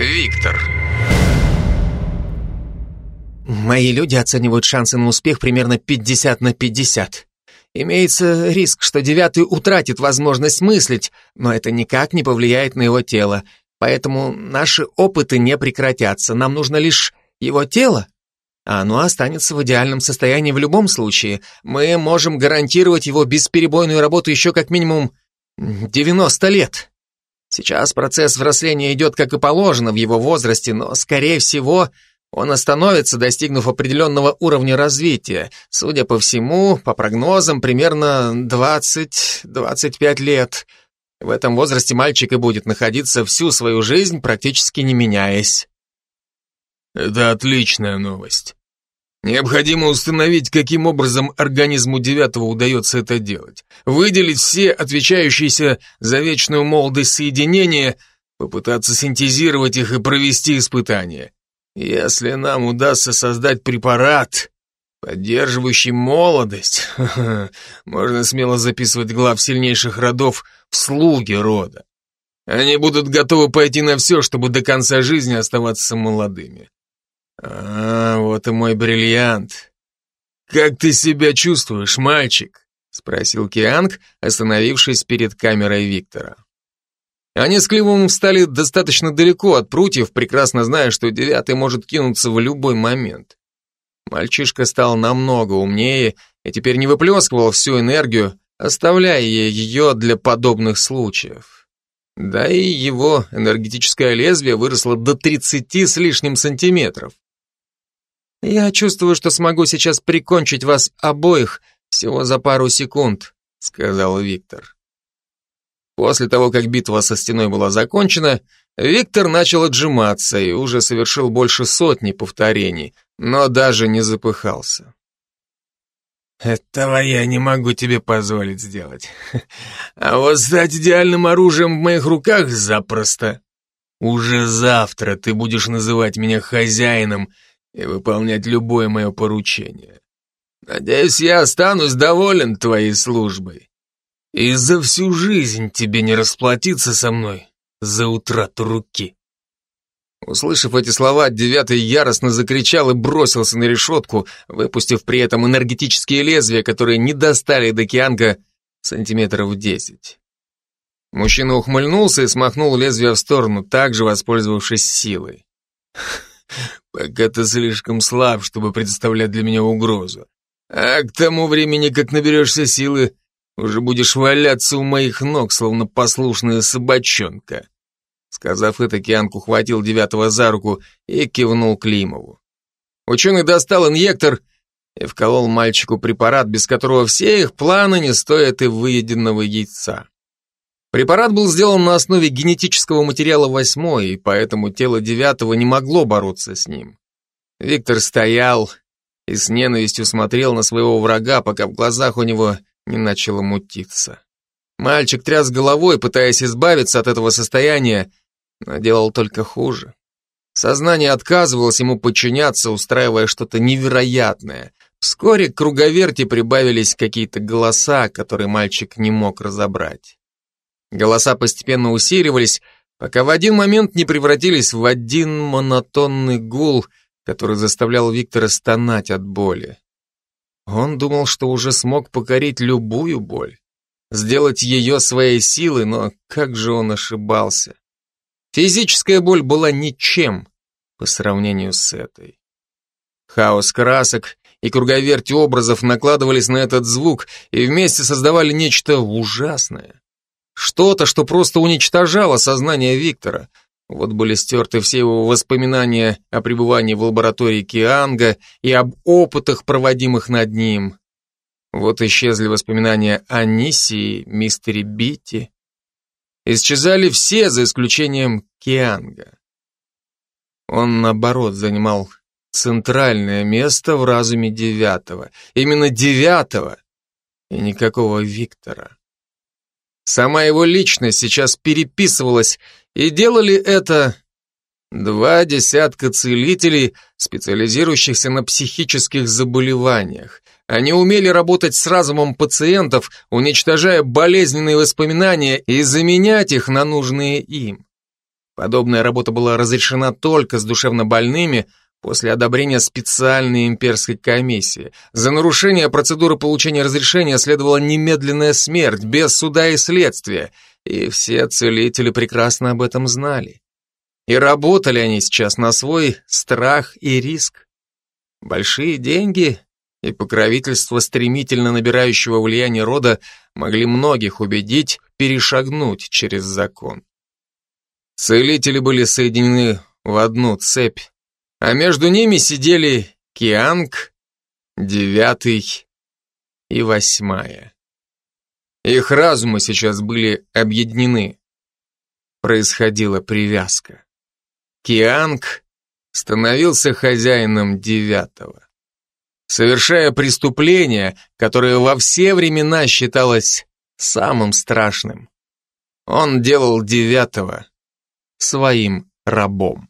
Виктор. Мои люди оценивают шансы на успех примерно 50 на 50. Имеется риск, что девятый утратит возможность мыслить, но это никак не повлияет на его тело. Поэтому наши опыты не прекратятся. Нам нужно лишь его тело, а оно останется в идеальном состоянии в любом случае. Мы можем гарантировать его бесперебойную работу еще как минимум 90 лет. Сейчас процесс взросления идет как и положено в его возрасте, но, скорее всего, он остановится, достигнув определенного уровня развития. Судя по всему, по прогнозам, примерно 20-25 лет. В этом возрасте мальчик и будет находиться всю свою жизнь, практически не меняясь. Это отличная новость. Необходимо установить, каким образом организму девятого удается это делать. Выделить все отвечающиеся за вечную молодость соединения, попытаться синтезировать их и провести испытания. Если нам удастся создать препарат, поддерживающий молодость, можно смело записывать глав сильнейших родов в слуги рода. Они будут готовы пойти на все, чтобы до конца жизни оставаться молодыми. А, вот и мой бриллиант. Как ты себя чувствуешь, мальчик? Спросил Кианг, остановившись перед камерой Виктора. Они с Кливом встали достаточно далеко от прутьев, прекрасно зная, что девятый может кинуться в любой момент. Мальчишка стал намного умнее и теперь не выплескивал всю энергию, оставляя ее для подобных случаев. Да и его энергетическое лезвие выросло до 30 с лишним сантиметров. «Я чувствую, что смогу сейчас прикончить вас обоих всего за пару секунд», сказал Виктор. После того, как битва со стеной была закончена, Виктор начал отжиматься и уже совершил больше сотни повторений, но даже не запыхался. «Этого я не могу тебе позволить сделать. А вот стать идеальным оружием в моих руках запросто. Уже завтра ты будешь называть меня хозяином и выполнять любое мое поручение. Надеюсь, я останусь доволен твоей службой. И за всю жизнь тебе не расплатиться со мной за утрату руки. Услышав эти слова, девятый яростно закричал и бросился на решетку, выпустив при этом энергетические лезвия, которые не достали до Кианга сантиметров десять. Мужчина ухмыльнулся и смахнул лезвие в сторону, также воспользовавшись силой. «Пока ты слишком слаб, чтобы представлять для меня угрозу. А к тому времени, как наберешься силы, уже будешь валяться у моих ног, словно послушная собачонка. Сказав это, Кианг ухватил девятого за руку и кивнул Климову. Ученый достал инъектор и вколол мальчику препарат, без которого все их планы не стоят и выеденного яйца. Препарат был сделан на основе генетического материала восьмой, и поэтому тело девятого не могло бороться с ним. Виктор стоял и с ненавистью смотрел на своего врага, пока в глазах у него не начало мутиться. Мальчик тряс головой, пытаясь избавиться от этого состояния, но делал только хуже. Сознание отказывалось ему подчиняться, устраивая что-то невероятное. Вскоре к круговерти прибавились какие-то голоса, которые мальчик не мог разобрать. Голоса постепенно усиливались, пока в один момент не превратились в один монотонный гул, который заставлял Виктора стонать от боли. Он думал, что уже смог покорить любую боль, сделать ее своей силой, но как же он ошибался. Физическая боль была ничем по сравнению с этой. Хаос красок и круговерть образов накладывались на этот звук и вместе создавали нечто ужасное. Что-то, что просто уничтожало сознание Виктора, вот были стерты все его воспоминания о пребывании в лаборатории Кианга и об опытах, проводимых над ним. Вот исчезли воспоминания о Нисе мистере Битти. Исчезали все, за исключением Кианга. Он, наоборот, занимал центральное место в разуме девятого. Именно девятого и никакого Виктора. Сама его личность сейчас переписывалась, и делали это два десятка целителей, специализирующихся на психических заболеваниях. Они умели работать с разумом пациентов, уничтожая болезненные воспоминания и заменять их на нужные им. Подобная работа была разрешена только с душевнобольными после одобрения специальной имперской комиссии. За нарушение процедуры получения разрешения следовала немедленная смерть, без суда и следствия, и все целители прекрасно об этом знали. И работали они сейчас на свой страх и риск. Большие деньги и покровительство стремительно набирающего влияния рода могли многих убедить перешагнуть через закон. Целители были соединены в одну цепь, а между ними сидели Кианг, Девятый и Восьмая. Их разумы сейчас были объединены. Происходила привязка. Кианг становился хозяином Девятого. Совершая преступление, которое во все времена считалось самым страшным, он делал Девятого своим рабом.